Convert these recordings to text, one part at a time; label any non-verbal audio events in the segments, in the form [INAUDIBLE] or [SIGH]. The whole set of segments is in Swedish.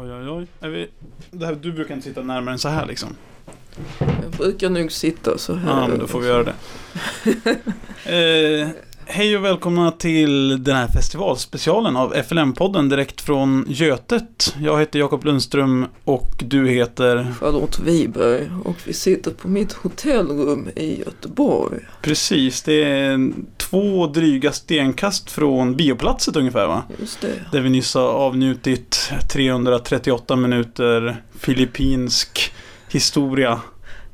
Oj, oj, oj. Är vi... det här, du brukar inte sitta närmare än så här liksom. Jag brukar nog sitta så här. Ja, men då får vi göra det. [LAUGHS] eh, hej och välkomna till den här festivalspecialen av FLM-podden direkt från Götet. Jag heter Jakob Lundström och du heter... Charlotte Wiberg och vi sitter på mitt hotellrum i Göteborg. Precis, det är två dryga stenkast från bioplatset ungefär va? Just det. Där vi nyss har avnjutit 338 minuter filippinsk historia.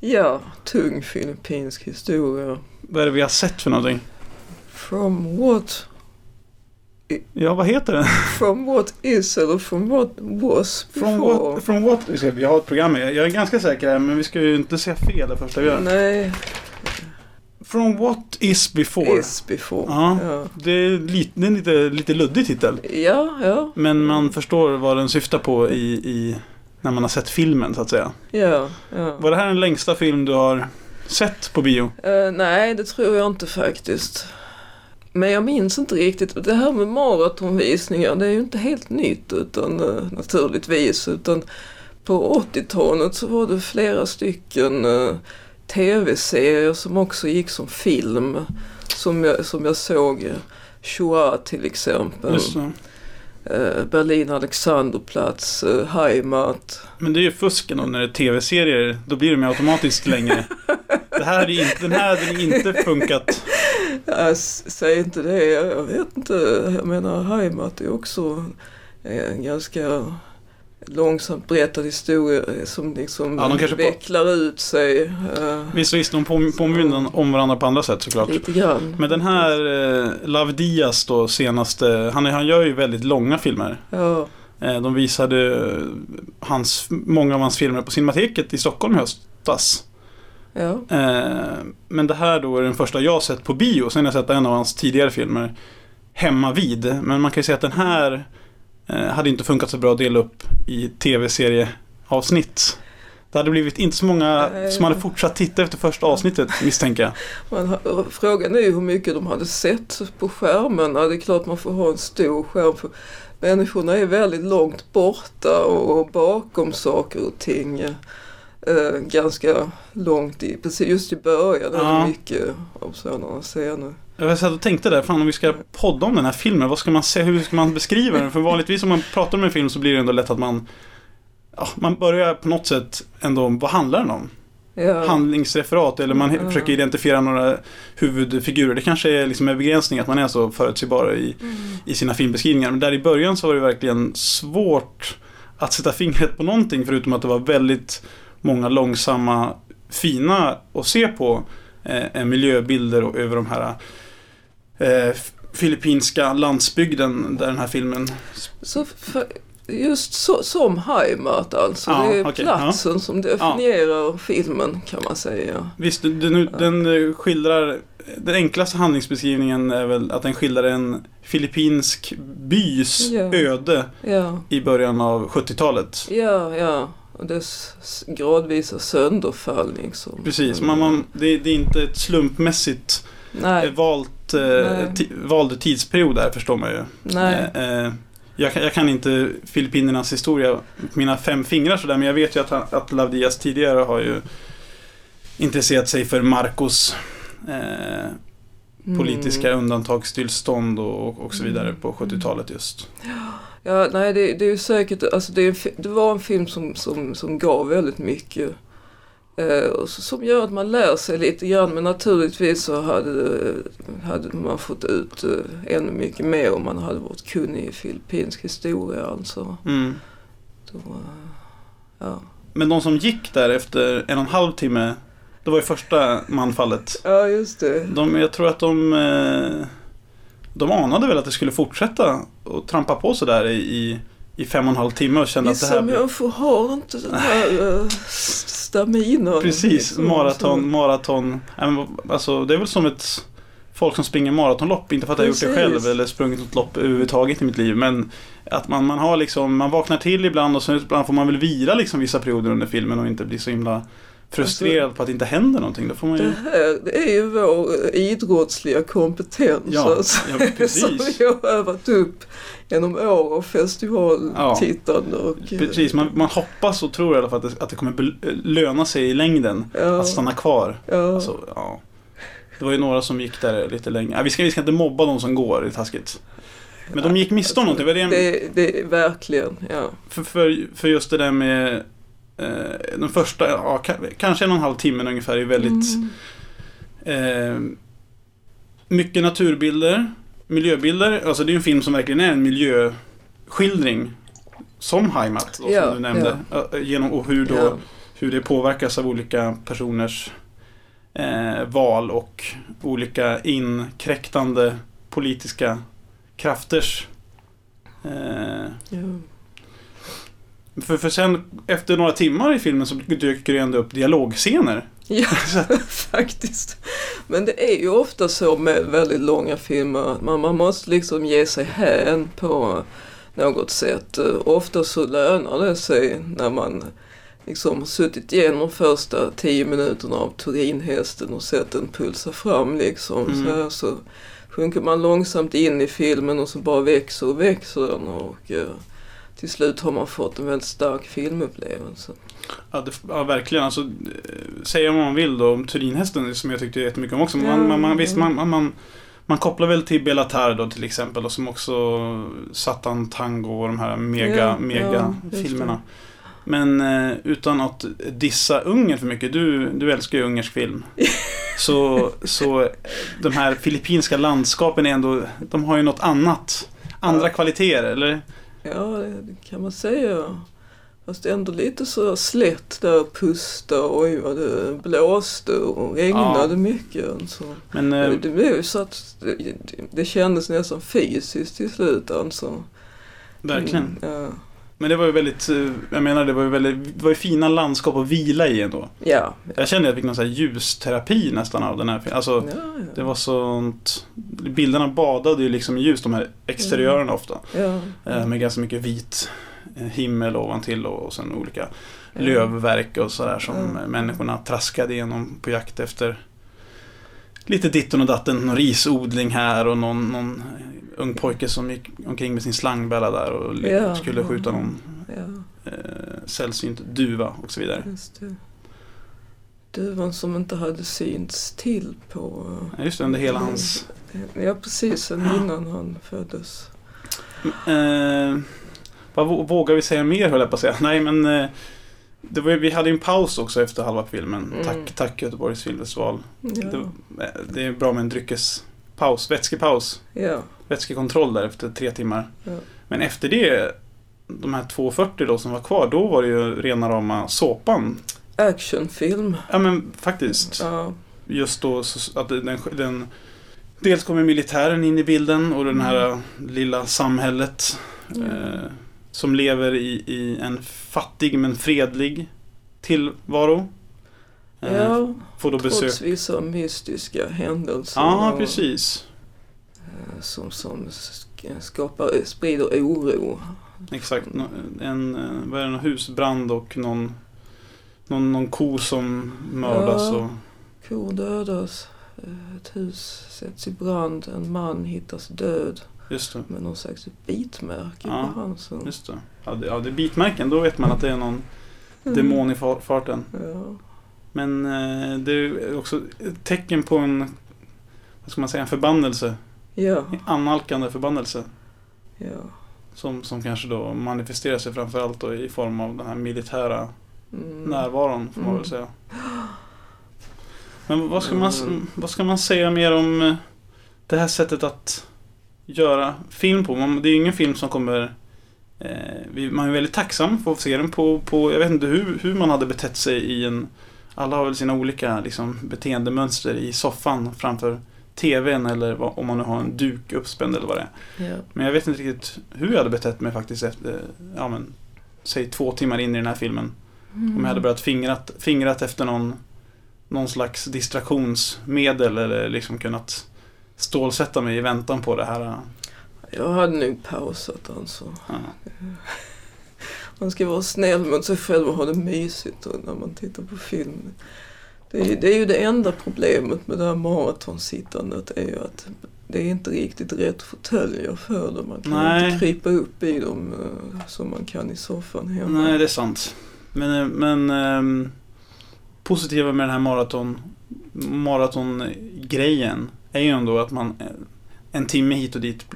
Ja, tung filippinsk historia. Vad är det vi har sett för någonting? From what, Ja, vad heter den? from what is eller from what was From before. what, from what? Vi, ska, vi har ett program här. Jag är ganska säker här, men vi ska ju inte säga fel det första vi gör. Nej, From what is before. is before. Ja. Ja, Det är, lite, det är en lite, lite luddig titel. ja. ja. Men man förstår vad den syftar på i, i, när man har sett filmen så att säga. ja, ja. Var det här den längsta film du har sett på bio? Eh, nej, det tror jag inte faktiskt. Men jag minns inte riktigt. Det här med maratonvisningar, det är ju inte helt nytt utan eh, naturligtvis. Utan på 80-talet så var det flera stycken eh, tv-serier som också gick som film. Som jag, som jag såg. eh, Shoah till exempel. Berlin Alexanderplatz, Heimat. Men det är ju fusken då när det är tv-serier. Då blir de ju automatiskt längre. [LAUGHS] Det här ju inte, den här hade inte funkat. Säg inte det, jag vet inte. Jag menar Heimat är också en ganska långsamt berättad historia som liksom Ja, de kanske på- vecklar ut sig eh, Visst, visst, de påm- påminner om varandra på andra sätt såklart. lite grann. Men den här eh, Diaz då, senaste, han, han gör ju väldigt långa filmer. Ja, Eh, de visade eh, hans, många av hans filmer på Cinemateket i Stockholm i höstas. Ja, Eh, men det här då är den första jag sett på bio. Sen har jag sett en av hans tidigare filmer, Hemma vid. Men man kan ju säga att den här eh, hade inte funkat så bra att dela upp i tv-serieavsnitt. Det hade blivit inte så många som hade fortsatt titta efter första avsnittet misstänker jag. man, frågan är ju hur mycket de hade sett på skärmarna. Det är klart man får ha en stor skärm. För människorna är väldigt långt borta och bakom saker och ting. Eh, ganska långt i, precis just i början Ja. det mycket av sådana scener. Jag satt och tänkte där, fan om vi ska podda om den här filmen, vad ska man säga, hur ska man beskriva den? För [LAUGHS] vanligtvis om man pratar om en film så blir det ändå lätt att man Ja, man börjar på något sätt ändå, vad handlar den om? Ja. Handlingsreferat eller man Ja. försöker identifiera några huvudfigurer. Det kanske är liksom en begränsning att man är så förutsägbar i, Mm. i sina filmbeskrivningar. Men där i början så var det verkligen svårt att sätta fingret på någonting förutom att det var väldigt många långsamma, fina att se på eh, miljöbilder och över de här eh, filippinska landsbygden där den här filmen Så för, just så, som Heimat alltså. Ja, det är okej, platsen som definierar filmen kan man säga. Visst, den, den, eh, skildrar Den enklaste handlingsbeskrivningen är väl att den skildrar en filippinsk bys Ja. öde Ja, i början av 70-talet. ja, ja. Dess gradvisa sönderfall liksom. Precis, man, man, det, det är inte ett slumpmässigt eh, Nej, valt, eh, Nej. ti, vald tidsperiod där förstår man ju. nej. Eh, eh, jag, kan- jag kan inte Filippinernas historia på mina fem fingrar sådär, men jag vet ju att, han, att Lav Diaz tidigare har ju intresserat sig för Marcos eh, politiska Mm. undantagstillstånd och, och, och så vidare Mm. på 70-talet just. Ja, nej det, det är ju säkert, alltså det, är det var en film som, som, som gav väldigt mycket. Eh, och så- som gör att man lär sig lite grann men naturligtvis så hade, hade man fått ut eh, ännu mycket mer om man hade varit kunnig i filippinsk historia alltså. Mm. Då, ja. Men de som gick där efter en och en halv timme, det var ju första manfallet. ja, just det. De, jag tror att de, eh, de anade väl att det skulle fortsätta och trampa på sådär i, i, fem och en halv timme och kände att det Vissa här blir... människor har inte den här uh, staminan. Precis, liksom, maraton, maraton. Alltså det är väl som ett folk som springer maratonlopp, inte för att jag har gjort det själv eller sprungit något lopp överhuvudtaget i mitt liv. Men att man, man har liksom, man vaknar till ibland och så ibland får man väl vila liksom vissa perioder under filmen och inte bli så himla frustrerad på att det inte händer någonting. Då får man ju... Det här det är ju vår idrottsliga kompetens Ja, alltså, ja, [LAUGHS] som vi har övat upp genom år av festivaltittande. Och, eh, Precis, man, man hoppas och tror i alla fall att det, att det kommer löna sig i längden ja, att stanna kvar. ja, Alltså, ja. Det var ju några som gick där lite länge. Ja, vi, ska, vi ska inte mobba de som går, det är taskigt. Men de gick miste om någonting. Var det, det, det verkligen, ja. för, för, för just det där med eh, den första, ja, ka- kanske en och en halv timme ungefär är väldigt Mm. eh, mycket naturbilder, miljöbilder. Alltså det är en film som verkligen är en miljöskildring. Som Heimat då, Ja, som du nämnde. Eh, Genom, och hur, då, Ja. hur det påverkas av olika personers eh, val och olika inkräktande politiska krafters eh, Ja. För, för sen efter några timmar i filmen så dyker det ändå upp dialogscener. Ja, [LAUGHS] [LAUGHS] faktiskt. Men det är ju ofta så med väldigt långa filmer att man, man måste liksom ge sig hän på något sätt. Ofta så lönar det sig när man liksom har suttit igenom de första tio minuterna av Turinhästen och sett den pulsa fram liksom. Mm. Så, här, så sjunker man långsamt in i filmen och så bara växer och växer den och eh, till slut har man fått en väldigt stark filmupplevelse. Ja, det, ja verkligen. Alltså, eh, säga vad man vill då om Turinhästen som jag tyckte jättemycket om också. Man, Ja, man, man, visst, man, man, man, kopplar väl till Bellatar då till exempel och som också Satan Tango och de här mega, Ja, mega filmerna. Men eh, utan att dissa Ungern för mycket, du, du älskar ju ungersk film. [LAUGHS] så, så de här filippinska landskapen är ändå, de har ju något annat. Andra kvaliteter, eller? Ja, det det kan man säga. Fast ändå lite så slätt där pusta oj vad det blåste och regnade Ja. mycket. Så. Men, eh, Det blev ju så att det, det- det kändes nästan fysiskt till slut alltså. verkligen. Mm, ja. Men det var ju väldigt, eh, jag menar det var ju väldigt, det var ju fina landskap att vila i ändå. Ja. Jag kände att jag fick någon sån här ljusterapi nästan av den här filmen. Alltså, ja, ja. det var sånt, bilderna badade ju liksom i ljus, de här exteriörerna Mm. ofta. ja. Eh, Med ganska mycket vit eh, himmel ovantill och, och sen olika Ja. lövverk och sådär som människorna traskade igenom på jakt efter lite ditten och datten, någon risodling här och någon, någon ung pojke som gick omkring med sin slangbella där och Ja. skulle skjuta någon ja, eh, sällsynt duva och så vidare. just det. Duvan som inte hade synts till på... Ja, Just det, under hela hans... Ja, precis. Sen innan han föddes. Eh, vad vå- vågar vi säga mer höll jag på att säga. Nej men eh, det var, vi hade ju en paus också efter halva filmen. Mm. Tack, tack Göteborgs filmfestival. Ja, Det, det är bra med en dryckespaus, vätskepaus. ja, Vätskekontroll där efter tre timmar. Ja. Men efter det, de här 2.40 då som var kvar, då var det ju rena rama såpan. actionfilm. Ja men faktiskt. Ja, Just då att den, den Dels kommer militären in i bilden och den här lilla samhället Mm. eh, som lever i, i en fattig men fredlig tillvaro. Eh, ja får då besök. trots vissa mystiska händelser. Ja, precis. eh, Som, som sk- skapar, sprider oro. Exakt. En, eh, vad är det, någon husbrand och någon, någon, någon ko som mördas. Ja. Och, Kor dödas. Ett hus sätts i brand. En man hittas död just det. med någon slags bitmärke Ja, på halsen. Just det. Ja, det, ja, det är bitmärken. Då vet man att det är någon Mm. demon i far- farten. Ja, Men eh, det är också ett tecken på en, vad ska man säga, en förbannelse. ja, En annalkande förbannelse. ja. Som, som kanske då manifesterar sig framförallt då i form av den här militära Mm. närvaron, får man Mm. väl säga. Men vad ska, man, Mm. vad ska man säga mer om eh, det här sättet att göra film på? Man, det är ju ingen film som kommer... Eh, man är väldigt tacksam för att se den på, på... Jag vet inte hur, hur man hade betett sig i en... Alla har väl sina olika liksom, beteendemönster i soffan framför TVn eller vad, om man nu har en duk uppspänd eller vad det är. Ja. Men jag vet inte riktigt hur jag hade betett mig faktiskt efter, ja men, säg två timmar in i den här filmen. Om jag hade börjat fingrat, fingrat efter någon, någon slags distraktionsmedel eller liksom kunnat stålsätta mig i väntan på det här. Jag hade nog pausat alltså. Ja. [LAUGHS] man ska vara snäll mot sig själv och ha det mysigt när man tittar på film. Det är, det är ju det enda problemet med det här maratonsittandet är ju att det är inte riktigt rätt fåtöljer för det. Man kan Nej. inte krypa upp i dem eh, som man kan i soffan hemma. Nej, det är sant. Men, eh, men ehm, positiva med den här maraton maratongrejen är ju ändå att man eh, en timme hit och dit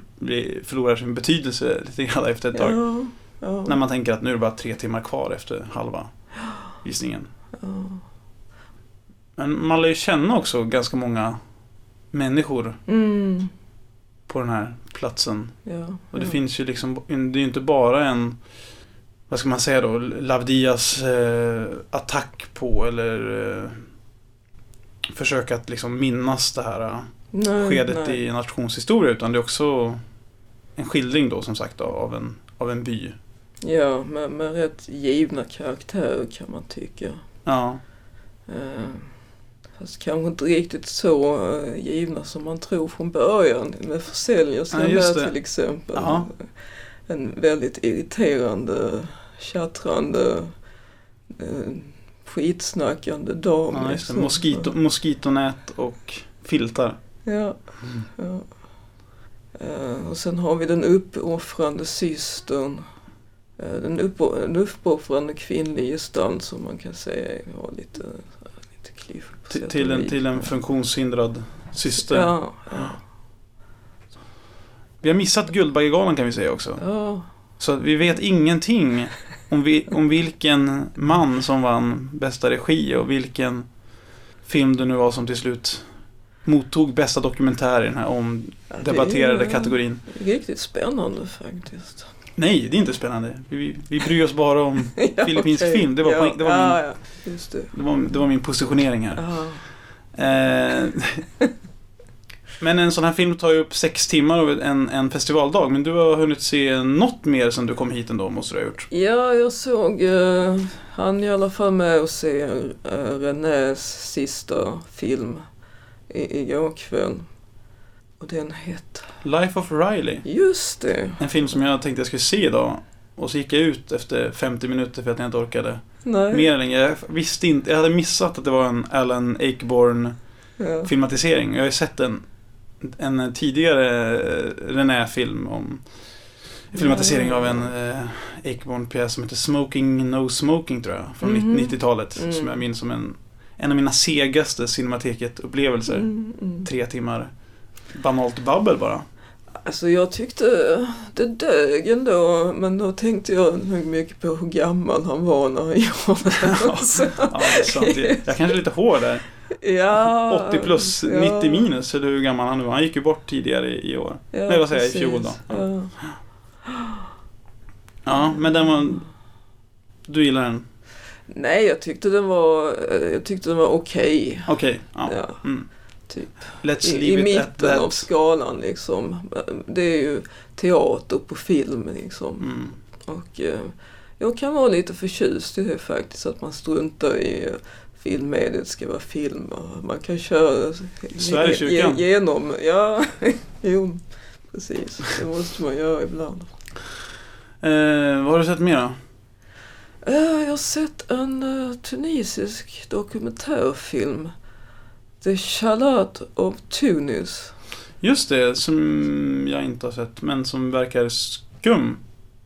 förlorar sin betydelse lite grann efter ett tag. Ja, ja, När man tänker att nu är det bara tre timmar kvar efter halva visningen. ja. Men man lär ju känna också ganska många människor Mm, på den här platsen. Och det finns ju liksom, det är ju inte bara en, vad ska man säga då, Lavdias eh, attack på eller eh, försök att liksom minnas det här eh, nej, skedet nej. i nationshistoria utan det är också en skildring då som sagt av en, av en by. Ja, med, med rätt givna karaktärer kan man tycka. Ja, Eh, fast kanske inte riktigt så eh, givna som man tror från början med försäljelsen Ja, där till exempel. Ja. En väldigt irriterande, tjattrande, eh, skitsnackande dam. ja liksom. Moskito, moskitonät och filtar. Ja, ja. Eh, och sen har vi den uppoffrande systern. Eh, den, upp, den uppoffrande kvinnlig gestalt som man kan säga har lite, lite på Till, till, en, till en funktionshindrad syster. Ja, ja, Vi har missat Guldbaggegalan kan vi säga också. ja. Så vi vet ingenting om, vi, om vilken man som vann bästa regi och vilken film det nu var som till slut mottog bästa dokumentär i den här Ja, omdebatterade är, kategorin. Riktigt spännande faktiskt. Nej, det är inte spännande. Vi, vi bryr oss bara om [LAUGHS] ja, Filippinsk okej. film, det var ja, poäng- det var ja, min- ja, just det. det var, det var min positionering här. Ja. Eh, [LAUGHS] men en sån här film tar ju upp sex timmar av en, en festivaldag. Men du har hunnit se något mer sen du kom hit ändå, måste du ha gjort. Ja, jag såg, uh, han i alla fall med och se uh, Renés sista film i, igår kväll. Och den hette, Life of Riley. just det, En film som jag tänkte jag skulle se idag. Och så gick jag ut efter 50 minuter för att jag inte orkade nej. mer än Jag visste inte, jag hade missat att det var en Alan Ayckbourn Ja. filmatisering. Jag har ju sett en, en tidigare René-film om filmatisering av en eh, Ayckbourn-pjäs som heter Smoking No Smoking tror jag. Från Mhm. 90-talet. Mm. Som jag minns som en, en av mina segaste Cinemateket-upplevelser. Mm, mm. Tre timmar banalt babbel bara. Alltså jag tyckte det dög ändå, men då tänkte jag nog mycket på hur gammal han var när han gjorde det. Så, Ja, det är sant. Jag, kanske är lite hård där. ja, 80 plus, ja, 90 minus. Eller hur gammal han nu var. Han gick ju bort tidigare i, år. Ja, Nej, vad säger jag, i fjol då. Ja. Ja. Ja, men den var... Du gillar den? Nej, jag tyckte den var, jag tyckte den var okej. Okej. ja. Ja, Mm. typ. Let's I, I mitten av skalan liksom. Det är ju teater på film liksom. Mm. Och eh, jag kan vara lite förtjust i det faktiskt, att man struntar i eh, filmmediet ska vara film. och Man kan köra Svär i kyrkan. ge- genom, ja, [LAUGHS] jo, precis. Det måste man göra ibland. Eh, vad har du sett mer då? Eh, Jag har sett en eh, tunisisk dokumentärfilm. The Shalat of Tunis. Just det, som jag inte har sett, men som verkar skum.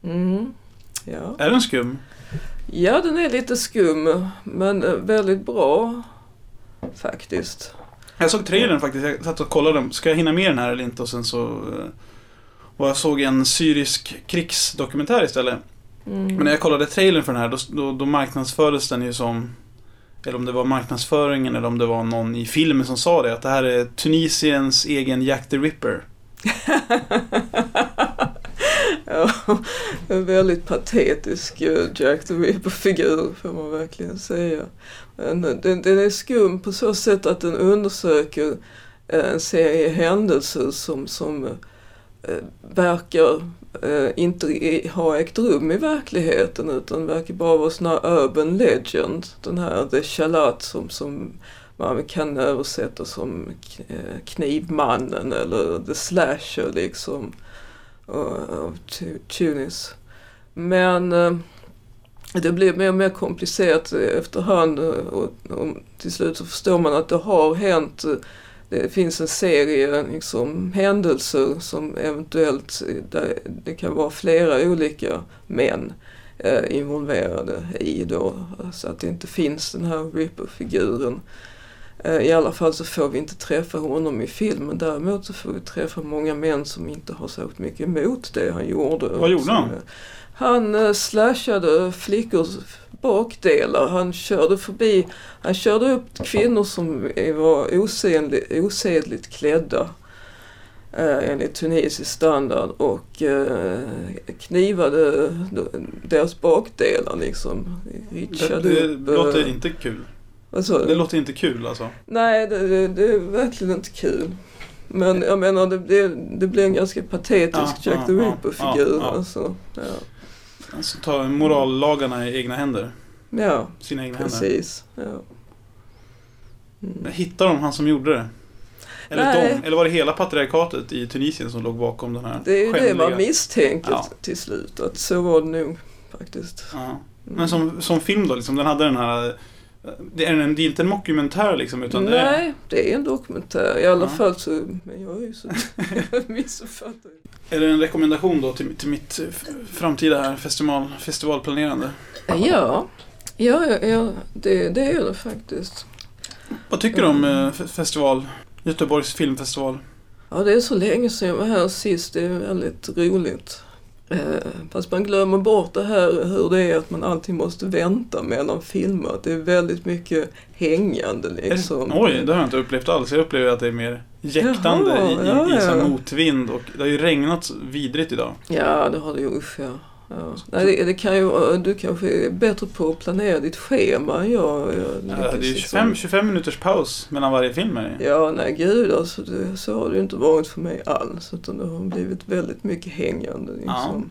Mm. Ja. Är den skum? ja, den är lite skum, men eh, väldigt bra faktiskt. Jag såg trailern faktiskt, jag satt och kollade. Ska jag hinna med den här eller inte? Och sen så... eh, Och jag såg en syrisk krigsdokumentär istället. Mm. Men när jag kollade trailern för den här, då, då, då marknadsfördes den ju som... Eller om det var marknadsföringen eller om det var någon i filmen som sa det. Att det här är Tunisiens egen Jack the Ripper. [LAUGHS] ja, en väldigt patetisk eh, Jack the Ripper-figur får man verkligen säga. Men eh, den, den är skum på så sätt att den undersöker eh, en serie händelser som, som verkar Eh, inte har ägt rum i verkligheten utan verkar bara vara sån här urban legend. Den här The Shalat som, som man kan översätta som eh, Knivmannen eller The Slasher liksom. Eh, av Tunis. Men eh, det blir mer och mer komplicerat efterhand och, och till slut så förstår man att det har hänt. Det finns en serie liksom, händelser som eventuellt, där det kan vara flera olika män eh, involverade i då. Så att det inte finns den här Ripper-figuren. Eh, I alla fall så får vi inte träffa honom i filmen. Däremot så får vi träffa många män som inte har sagt mycket emot det han gjorde. Vad gjorde han? Han eh, slashade flickors bakdelar. Han körde förbi, han körde upp kvinnor som var osedligt, osedligt klädda eh, enligt tunisisk standard och eh, knivade deras bakdelar liksom. Det, det upp, låter inte kul. alltså, Det låter inte kul alltså. Nej, det, det, det är verkligen inte kul. Men jag menar, det, det, det blir en ganska patetisk Ja, Jack the Ripper-figur. ja, ja. Alltså. Ja. Alltså ta morallagarna i egna händer. ja, Sina egna händer. precis. Ja. Mm. Hittar de han som gjorde det? Eller Nej. de? Eller var det hela patriarkatet i Tunisien som låg bakom den här Det är ju det man misstänker Ja. till slut. Att så var det nog faktiskt. Ja. Mm. Men som, som film då, liksom, den hade den här... Det är, en, det är inte en mockumentär liksom, utan det är... Nej, det är en dokumentär. I alla Ja. fall så... Men jag är ju så... [LAUGHS] ju. Är det en rekommendation då till, till mitt framtida här festival, festivalplanerande? Ja, ja, ja, ja det, det är det faktiskt. Vad tycker du om Mm. eh, festival? Göteborgs filmfestival? Ja, det är så länge sedan jag var här sist. Det är väldigt roligt. Eh, fast man glömmer bort det här hur det är att man alltid måste vänta mellan filmer. Att Det är väldigt mycket hängande liksom. Oj, det har jag inte upplevt alls. Jag upplever att det är mer jäktande Jaha, i, i, ja, ja. motvind och det har ju regnat vidrigt idag. Ja, det har det ju. Usch, ja. Ja. Nej, det, det kan ju, du kanske är bättre på att planera ditt schema. Jag, jag Ja, det är ju lyckas 25, liksom- 25 minuters paus mellan varje film. Är det. Ja, nej gud alltså. Det, så har det ju inte varit för mig alls. Utan det har blivit väldigt mycket hängande. Liksom.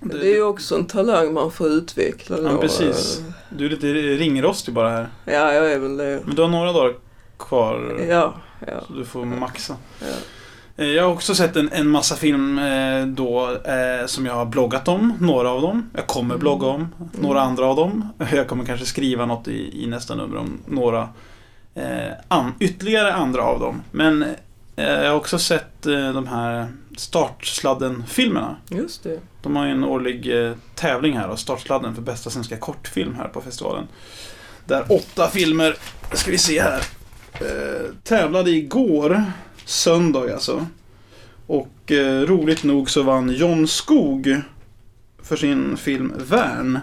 Men det är ju också en talang man får utveckla. Ja, precis. Du är lite ringrostig bara här. Ja, jag är väl det. Men du har några dagar kvar. Ja, ja. Så du får maxa. ja. Eh, Jag har också sett en, en massa film eh, då eh, som jag har bloggat om. Några av dem. Jag kommer Mm. blogga om några andra av dem. [LAUGHS] Jag kommer kanske skriva något i, i nästa nummer om några eh, an, ytterligare andra av dem. Men eh, jag har också sett eh, de här Startsladden-filmerna. Just det. De har ju en årlig tävling här och Startsladden för bästa svenska kortfilm här på festivalen. Där åtta filmer, ska vi se här, tävlade igår, söndag alltså. Och eh, roligt nog så vann John Skog för sin film Värn.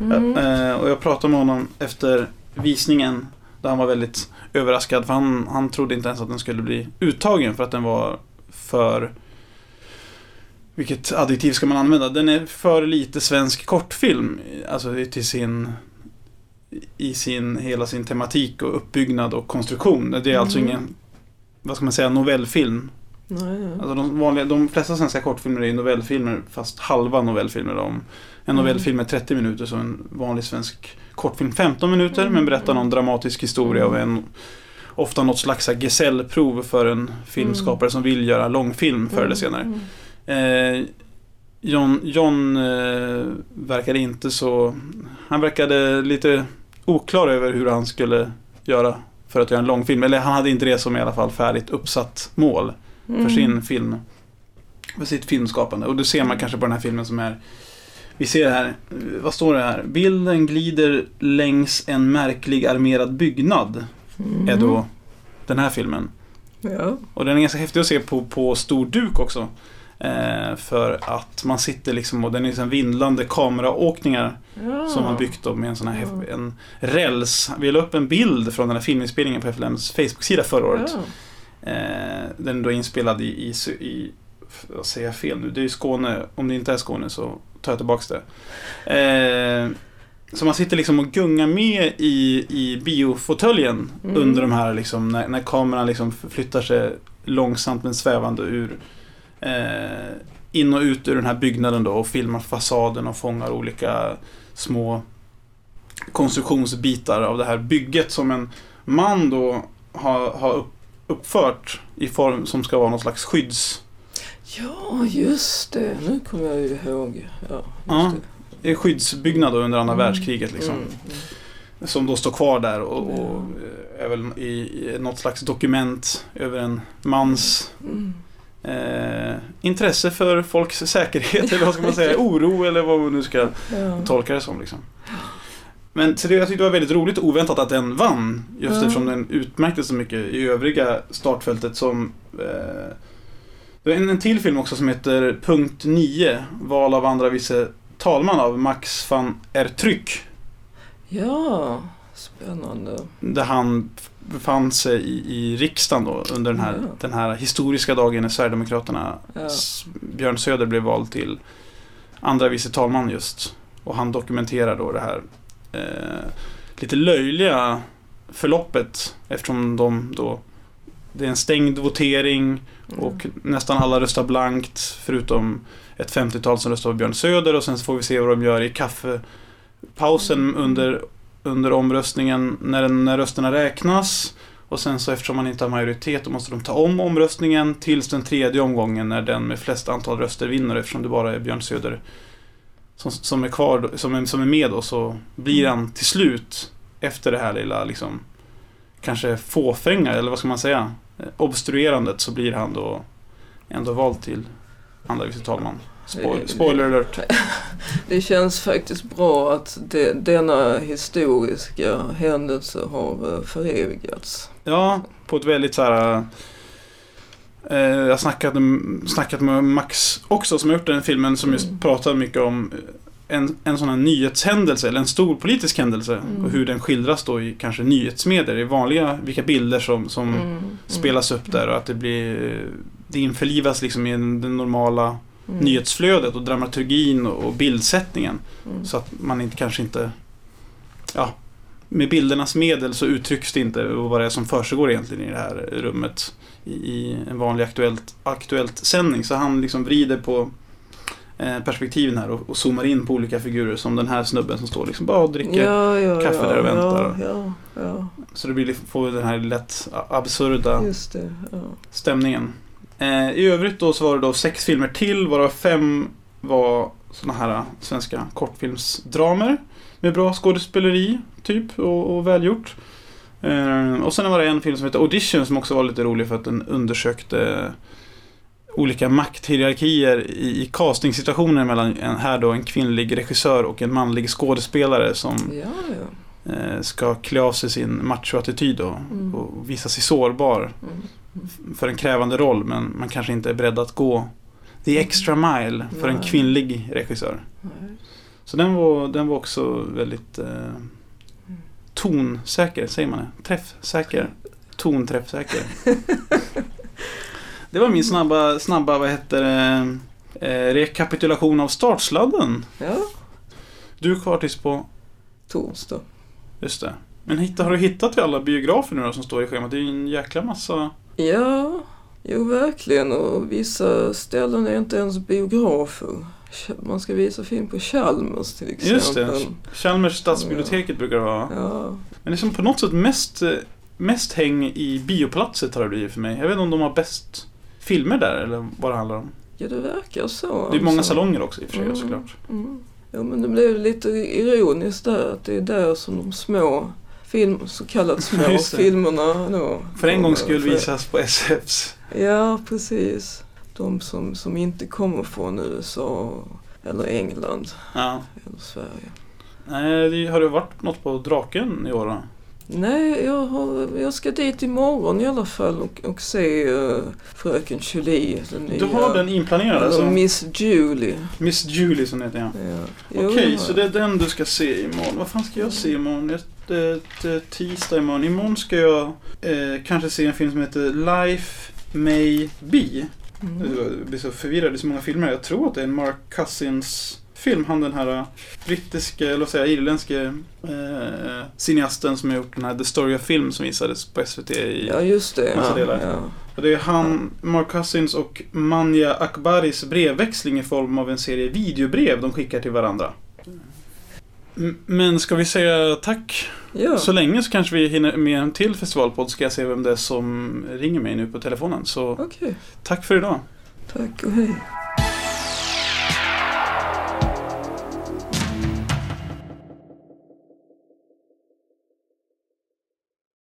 Mm. Eh, och jag pratade med honom efter visningen där han var väldigt överraskad för han, han trodde inte ens att den skulle bli uttagen för att den var för vilket adjektiv ska man använda? Den är för lite svensk kortfilm. Alltså till sin i sin, hela sin tematik och uppbyggnad och konstruktion. Det är alltså Mm. ingen, vad ska man säga, novellfilm. Nej. Alltså de, vanliga, de flesta svenska kortfilmer är novellfilmer, fast halva novellfilmer. Om en Mm. novellfilm är 30 minuter, så en vanlig svensk kortfilm 15 minuter, men berättar någon dramatisk historia och en Ofta något slags gesällprov för en filmskapare som vill göra långfilm förr eller senare. Mm. Eh, John, John eh, verkade inte så... Han verkade lite oklar över hur han skulle göra för att göra en långfilm. Eller han hade inte det som i alla fall färdigt uppsatt mål för Mm. sin film. För sitt filmskapande. Och det ser man kanske på den här filmen som är vi ser här, vad står det här? Bilden glider längs en märklig armerad byggnad. Mm. Är då den här filmen. Ja. Och den är ganska häftig att se på, på stor duk också. Eh, för att man sitter liksom och den är liksom vindlande kameraåkningar Ja. som man byggt med en sån här Ja. en räls. Vi la upp en bild från den här filminspelningen på FLMs Facebook-sida förra året. Ja. Eh, den är då inspelad i, i, i vad säger jag fel nu? Det är ju Skåne. Om det inte är Skåne så tar jag tillbaks det. Eh, så man sitter liksom och gungar med i, i biofåtöljen Mm. under de här liksom, när, när kameran liksom flyttar sig långsamt men svävande ur in och ut ur den här byggnaden då och filmar fasaden och fångar olika små konstruktionsbitar av det här bygget som en man då har, har upp, uppfört i form som ska vara någon slags skydds... ja, just det. Nu kommer jag ju ihåg. Ja, Ja. det. en skyddsbyggnad då under andra världskriget liksom. Mm. Som då står kvar där och, och eh, är väl i, i något slags dokument över en mans Mm. Eh, intresse för folks säkerhet [LAUGHS] eller vad ska man säga, oro eller vad man nu ska Ja. tolka det som. Liksom. Men så det, jag tyckte det var väldigt roligt och oväntat att den vann. Just Ja. eftersom den utmärkte så mycket i övriga startfältet som eh, det är en, en till film också som heter Punkt 9, val av andra vice talman av Max van Ertryck. ja, spännande. Där han befann sig i, i riksdagen då under den här, Ja. den här historiska dagen när Sverigedemokraterna Ja. Björn Söder blev vald till andra vice talman just. Och han dokumenterar då det här eh, lite löjliga förloppet eftersom de då det är en stängd votering och nästan alla röstar blankt förutom ett 50-tal som röstar på Björn Söder och sen så får vi se vad de gör i kaffepausen under, under omröstningen när, den, när rösterna räknas. Och sen så eftersom man inte har majoritet då måste de ta om omröstningen tills den tredje omgången när den med flest antal röster vinner eftersom det bara är Björn Söder som, som är kvar, som är, som är med då så blir han till slut efter det här lilla liksom kanske fåfänga eller vad ska man säga eh, obstruerandet så blir han då ändå vald till andra vice talman. Spoil, spoiler alert. [LAUGHS] Det känns faktiskt bra att det, denna historiska händelse har eh, förevigats. Ja, på ett väldigt så här. Eh, jag snackade, snackat med Max också som har gjort den filmen som just Mm. pratar mycket om eh, en, en sån här nyhetshändelse eller en stor politisk händelse Mm. och hur den skildras då i kanske nyhetsmedier, i vanliga, vilka bilder som, som Mm, spelas upp där och att det blir det införlivas liksom i den normala mm, nyhetsflödet och dramaturgin och bildsättningen. mm. Så att man inte, kanske inte... Ja, med bildernas medel så uttrycks det inte vad det är som försiggår egentligen i det här rummet i, en vanlig aktuellt, aktuellt sändning. Så han liksom vrider på eh, perspektiven här och, och zoomar in på olika figurer som den här snubben som står liksom bara och dricker. Ja, ja, kaffe ja, där och väntar. Så det blir, får den här lätt absurda stämningen. Eh, I övrigt då så var det då sex filmer till varav fem var såna här svenska kortfilmsdramer med bra skådespeleri typ och, och välgjort. Eh, och sen var det en film som heter Audition som också var lite rolig för att den undersökte olika makthierarkier i, i castingsituationer mellan en, här då en kvinnlig regissör och en manlig skådespelare som Ja, ja. eh, ska klä av sig sin machoattityd då, Mm. och visa sig sårbar Mm. För en krävande roll men man kanske inte är beredd att gå the extra mile för en kvinnlig regissör. Så den var, den var också väldigt eh, tonsäker, säger man det? Träffsäker. Tonträffsäker. [LAUGHS] det var min snabba, snabba vad heter det, eh, rekapitulation av startsladden. Ja, Du är kvar tills på, torsdag. just det. Men hitta, har du hittat till alla biografer nu då som står i schemat? Det är ju en jäkla massa. Ja, jo verkligen. Och vissa ställen är inte ens biografer. Man ska visa film på Chalmers till exempel. Just det. Chalmers stadsbiblioteket brukar det vara. Ja, Men det är som på något sätt mest, mest häng i bioplatset har det blivit för mig. Jag vet inte om de har bäst filmer där eller vad det handlar om. ja, det verkar så. Det är många alltså. salonger också i och för sig Mm. såklart. Mm. Ja, men det blev lite ironiskt där att det är där som de små film, så kallat [LAUGHS] små Just det. filmerna då. För en gångs kommer- skull för- visas på SFs. Ja, precis. De som, som inte kommer från USA eller England Ja. eller Sverige. Nej, har det varit något på Draken i år då? Nej, jag, har, jag ska dit imorgon i alla fall och, och se uh, Fröken Julie. Den Du nya, har den inplanerad alltså? Miss Julie. Miss Julie som heter ja. Ja. Okej, jag- så det är den du ska se imorgon. Vad fan ska jag se imorgon? Det ett, ett tisdag imorgon. Imorgon ska jag eh, kanske se en film som heter Life May Be. Mm. Jag blir så förvirrad, det är så många filmer. Jag tror att det är en Mark Cousins film. Han den här äh, brittiska, eller vad säger jag, irländske eh, cineasten som har gjort den här The Story of Film som visades på SVT i... Ja, just det. Massa Ja, delar. ja. Och det är han, Mark Cousins och Manja Akbaris brevväxling i form av en serie videobrev de skickar till varandra. Men ska vi säga tack ja. så länge så kanske vi hinner med en till festivalpodd. Ska jag se vem det är som ringer mig nu på telefonen. Så Okej, tack för idag. tack och hej.